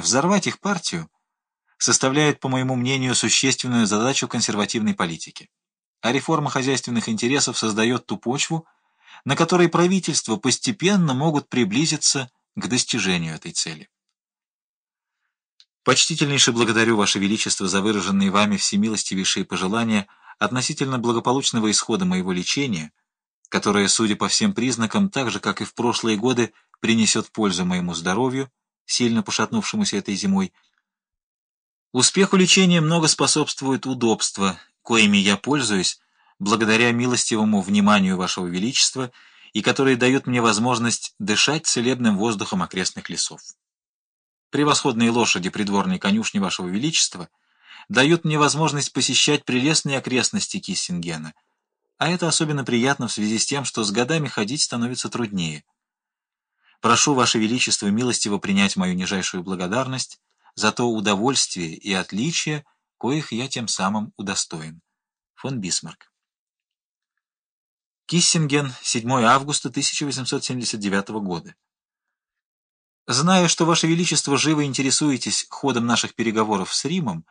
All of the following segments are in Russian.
Взорвать их партию составляет, по моему мнению, существенную задачу консервативной политики. А реформа хозяйственных интересов создает ту почву, на которой правительства постепенно могут приблизиться к достижению этой цели. Почтительнейше благодарю Ваше Величество за выраженные вами всемилостивейшие пожелания относительно благополучного исхода моего лечения, которое, судя по всем признакам, так же, как и в прошлые годы, принесет пользу моему здоровью, сильно пошатнувшемуся этой зимой. Успеху лечения много способствует удобства, коими я пользуюсь, благодаря милостивому вниманию Вашего Величества и которые дают мне возможность дышать целебным воздухом окрестных лесов. Превосходные лошади придворной конюшни Вашего Величества дают мне возможность посещать прелестные окрестности Киссингена, а это особенно приятно в связи с тем, что с годами ходить становится труднее. Прошу Ваше Величество милостиво принять мою нижайшую благодарность за то удовольствие и отличие, коих я тем самым удостоен. Фон Бисмарк. Киссинген, 7 августа 1879 года. Зная, что Ваше Величество живо интересуетесь ходом наших переговоров с Римом,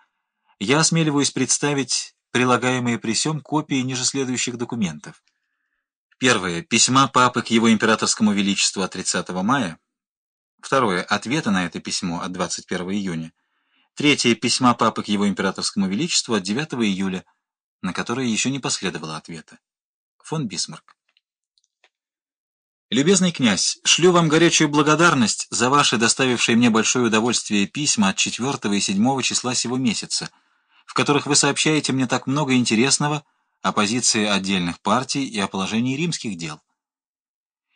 я осмеливаюсь представить прилагаемые при сём копии ниже следующих документов. Первое. Письма папы к его императорскому величеству от 30 мая. Второе. Ответы на это письмо от 21 июня. Третье. Письма папы к его императорскому величеству от 9 июля, на которое еще не последовало ответа. Фон Бисмарк. Любезный князь, шлю вам горячую благодарность за ваши доставившие мне большое удовольствие письма от 4 и 7 числа сего месяца, в которых вы сообщаете мне так много интересного, о позиции отдельных партий и о положении римских дел.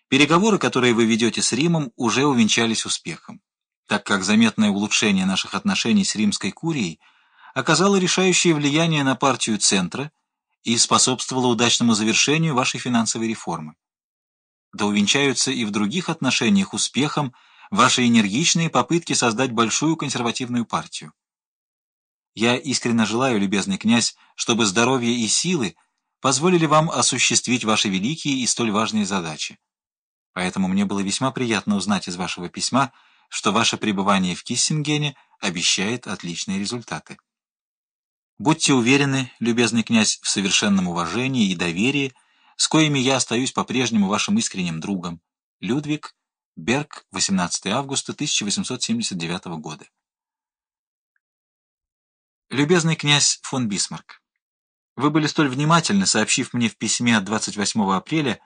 Переговоры, которые вы ведете с Римом, уже увенчались успехом, так как заметное улучшение наших отношений с римской курией оказало решающее влияние на партию центра и способствовало удачному завершению вашей финансовой реформы. Да увенчаются и в других отношениях успехом ваши энергичные попытки создать большую консервативную партию. Я искренне желаю, любезный князь, чтобы здоровье и силы позволили вам осуществить ваши великие и столь важные задачи. Поэтому мне было весьма приятно узнать из вашего письма, что ваше пребывание в Киссингене обещает отличные результаты. Будьте уверены, любезный князь, в совершенном уважении и доверии, с коими я остаюсь по-прежнему вашим искренним другом. Людвиг Берг, 18 августа 1879 года. Любезный князь фон Бисмарк, вы были столь внимательны, сообщив мне в письме от 28 апреля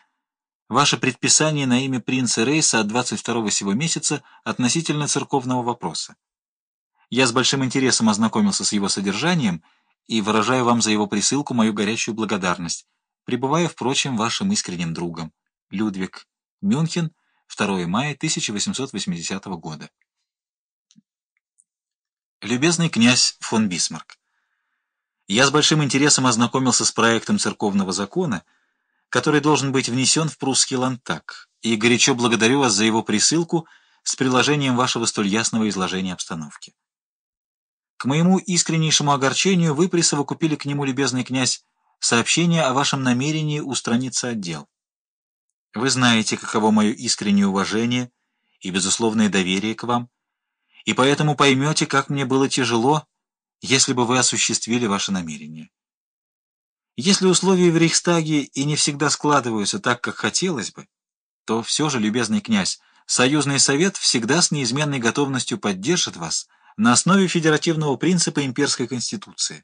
ваше предписание на имя принца Рейса от 22 сего месяца относительно церковного вопроса. Я с большим интересом ознакомился с его содержанием и выражаю вам за его присылку мою горячую благодарность, пребывая, впрочем, вашим искренним другом. Людвиг. Мюнхен, 2 мая 1880 года. Любезный князь фон Бисмарк, я с большим интересом ознакомился с проектом церковного закона, который должен быть внесен в прусский лантак, и горячо благодарю вас за его присылку с приложением вашего столь ясного изложения обстановки. К моему искреннейшему огорчению вы присовокупили к нему, любезный князь, сообщение о вашем намерении устраниться от дел. Вы знаете, каково мое искреннее уважение и безусловное доверие к вам, и поэтому поймете, как мне было тяжело, если бы вы осуществили ваше намерение. Если условия в Рейхстаге и не всегда складываются так, как хотелось бы, то все же, любезный князь, Союзный Совет всегда с неизменной готовностью поддержит вас на основе федеративного принципа имперской конституции.